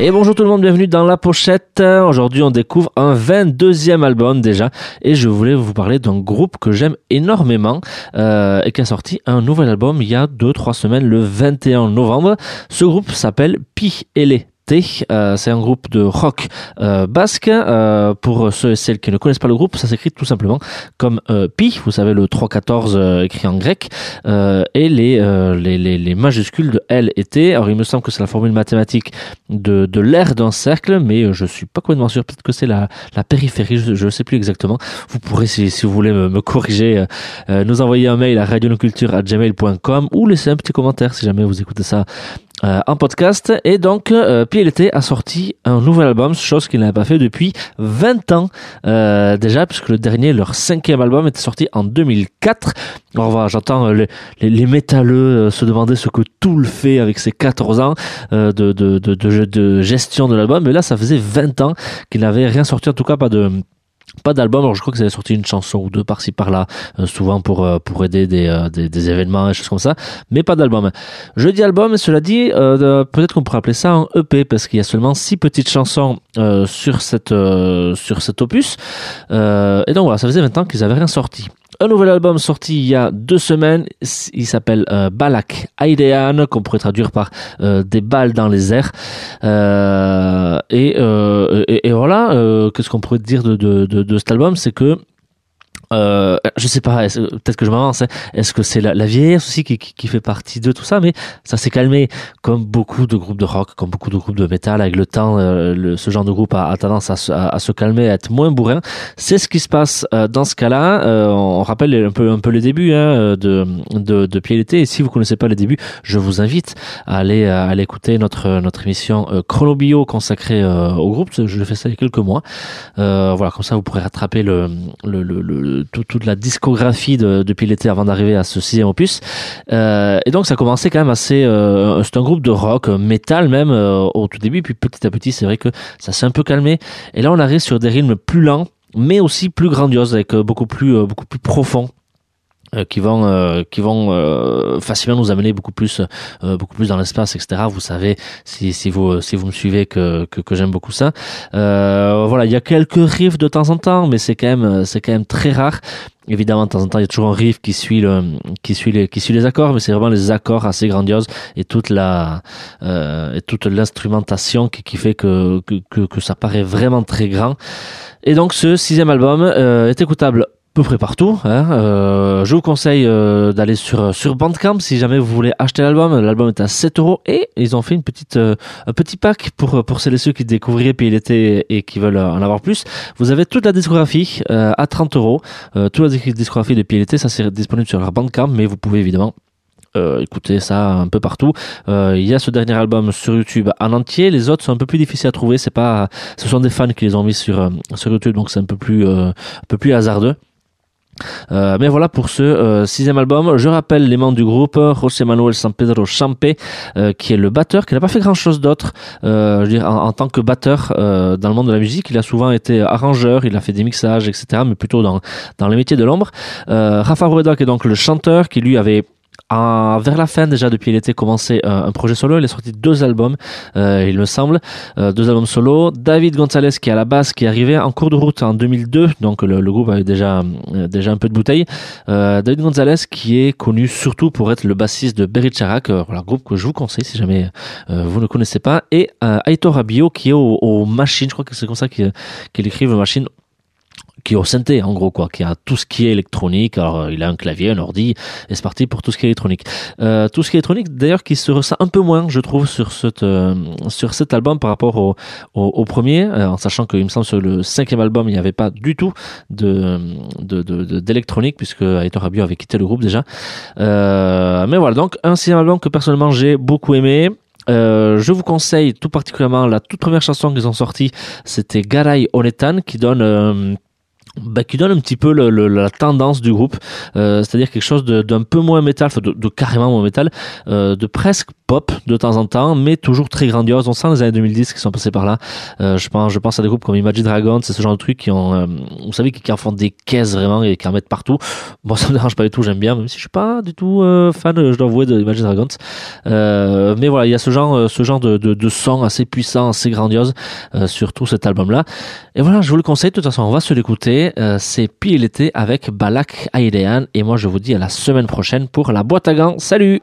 Et bonjour tout le monde, bienvenue dans la pochette. Aujourd'hui on découvre un 22e album déjà et je voulais vous parler d'un groupe que j'aime énormément euh, et qui a sorti un nouvel album il y a 2-3 semaines le 21 novembre. Ce groupe s'appelle Pi et euh, c'est un groupe de rock euh, basque. Euh, pour ceux et celles qui ne connaissent pas le groupe, ça s'écrit tout simplement comme pi, vous savez le 3-14 écrit en grec, et les, les, les, les, majuscules de L et T. Alors il me semble que c'est la formule mathématique de, de l'air d'un cercle, mais je suis pas complètement sûr. Peut-être que c'est la, la périphérie, je ne sais plus exactement. Vous pourrez, si, si vous voulez me, me corriger, nous envoyer un mail à radionoculture@gmail.com ou laisser un petit commentaire si jamais vous écoutez ça euh, en podcast. Et donc, euh, PLT a sorti un nouvel album, chose qu'il n'avait pas fait depuis 20 ans euh, déjà, puisque le dernier, leur cinquième album, était sorti en 2004. Alors voilà, j'entends les, les, les, métalleux se demander ce que Tool fait avec ses 14 ans de, de gestion de l'album, mais là, ça faisait 20 ans qu'il n'avait rien sorti, en tout cas pas de pas d'album, alors je crois que avaient sorti une chanson ou deux par-ci par-là, euh, souvent pour euh, pour aider des, euh, des événements et choses comme ça, mais pas d'album. Je dis album, cela dit, peut-être qu'on pourrait appeler ça un EP parce qu'il y a seulement six petites chansons sur cette sur cet opus, et donc voilà, ça faisait 20 ans qu'ils avaient rien sorti un nouvel album sorti il y a deux semaines. Il s'appelle euh, Balak Aidean, qu'on pourrait traduire par euh, des balles dans les airs. Euh, et, voilà, qu'est-ce qu'on pourrait dire de cet album? C'est que euh, je sais pas, peut-être que je m'avance. Hein. Est-ce que c'est la, la, vieillesse aussi qui, qui, qui, fait partie de tout ça? Mais ça s'est calmé, comme beaucoup de groupes de rock, comme beaucoup de groupes de métal. Avec le temps, euh, le, ce genre de groupe a, a tendance à, à, se calmer, à être moins bourrin. C'est ce qui se passe euh, dans ce cas-là. Euh, on rappelle un peu un peu les débuts hein, de de, de Pied l'été. Et si vous connaissez pas les débuts, je vous invite à aller à aller écouter notre notre émission Chronobio consacrée au groupe. Je l'ai fait ça il y a quelques mois. voilà, comme ça vous pourrez rattraper le, le, le toute la discographie de, depuis l'été avant d'arriver à ce sixième opus. Euh, et donc ça a commencé quand même assez. Euh, c'est un groupe de rock, euh, métal même au tout début, puis petit à petit c'est vrai que ça s'est un peu calmé. Et là on arrive sur des rythmes plus lents, mais aussi plus grandioses, avec beaucoup plus beaucoup plus profonds euh, qui vont euh, qui vont euh, facilement nous amener beaucoup plus beaucoup plus dans l'espace etc vous savez si si vous si vous me suivez que que, que j'aime beaucoup ça. Voilà il y a quelques riffs de temps en temps mais c'est quand même c'est quand même très rare. Évidemment, de temps en temps, il y a toujours un riff qui suit le, qui suit les, qui suit les accords, mais c'est vraiment les accords assez grandioses et toute la, euh, et toute l'instrumentation qui, qui fait que, que, que, ça paraît vraiment très grand. Et donc, ce sixième album euh, est écoutable peu près partout. Hein. Euh, je vous conseille euh, d'aller sur sur Bandcamp si jamais vous voulez acheter l'album. L'album est à 7 euros et ils ont fait une petite euh, un petit pack pour pour celles et ceux qui découvriraient puis et qui veulent en avoir plus. Vous avez toute la discographie à 30 euros. toute la discographie de Pied l'été, ça c'est disponible sur leur Bandcamp, mais vous pouvez évidemment euh, écoutez ça un peu partout. Il y a ce dernier album sur YouTube en entier. Les autres sont un peu plus difficiles à trouver. C'est pas, ce sont des fans qui les ont mis sur sur YouTube, donc c'est un peu plus un peu plus hasardeux. Euh, mais voilà pour ce euh, sixième album. Je rappelle les membres du groupe José Manuel San Pedro Champe, euh, qui est le batteur, qui n'a pas fait grand chose d'autre. dire, en, tant que batteur dans le monde de la musique, il a souvent été arrangeur, il a fait des mixages, etc., mais plutôt dans dans les métiers de l'ombre. Rafa Rueda, est donc le chanteur, qui lui avait vers la fin déjà depuis l'été commencé euh, un projet solo. Il a sorti deux albums euh, il me semble. Euh, deux albums solo. David Gonzalez qui est à la base qui est arrivé en cours de route en 2002 donc le, groupe avait déjà déjà un peu de bouteille. David Gonzalez qui est connu surtout pour être le bassiste de Berry Charak voilà groupe que je vous conseille si jamais vous ne connaissez pas. Et Aitor Rabio qui est aux au machines je crois que c'est comme ça qu'il qu écrive machine qui est au synthé en gros quoi, qui a tout ce qui est électronique. Alors euh, il a un clavier, un ordi, et c'est parti pour tout ce qui est électronique. Euh, tout ce qui est électronique, d'ailleurs, qui se ressent un peu moins, je trouve, sur cette euh, sur cet album par rapport au, au, premier, euh, en sachant qu'il me semble sur le cinquième album il n'y avait pas du tout de d'électronique de, de, puisque Aitor Rabio avait quitté le groupe déjà. mais voilà, donc un sixième album que personnellement j'ai beaucoup aimé. Euh, je vous conseille tout particulièrement la toute première chanson qu'ils ont sortie, c'était Garay Onetan qui donne euh, bah, qui donne un petit peu le, le, la tendance du groupe, euh, c'est-à-dire quelque chose d'un peu moins métal, de, de, carrément moins métal, euh, de presque pop de temps en temps, mais toujours très grandiose. On sent les années 2010 qui sont passés par là. Euh, je pense, je pense à des groupes comme Imagine Dragons, c'est ce genre de trucs qui ont, euh, vous savez, qui, en font des caisses vraiment et qui en mettent partout. Bon, ça me dérange pas du tout, j'aime bien, même si je suis pas du tout euh, fan, je dois avouer, de Imagine Dragons. mais voilà, il y a ce genre, ce genre de, de, de son assez puissant, assez grandiose sur tout cet album-là. Et voilà, je vous le conseille. De toute façon, on va se l'écouter. C'est Pile l'été avec Balak Ailean. Et moi, je vous dis à la semaine prochaine pour la boîte à gants. Salut!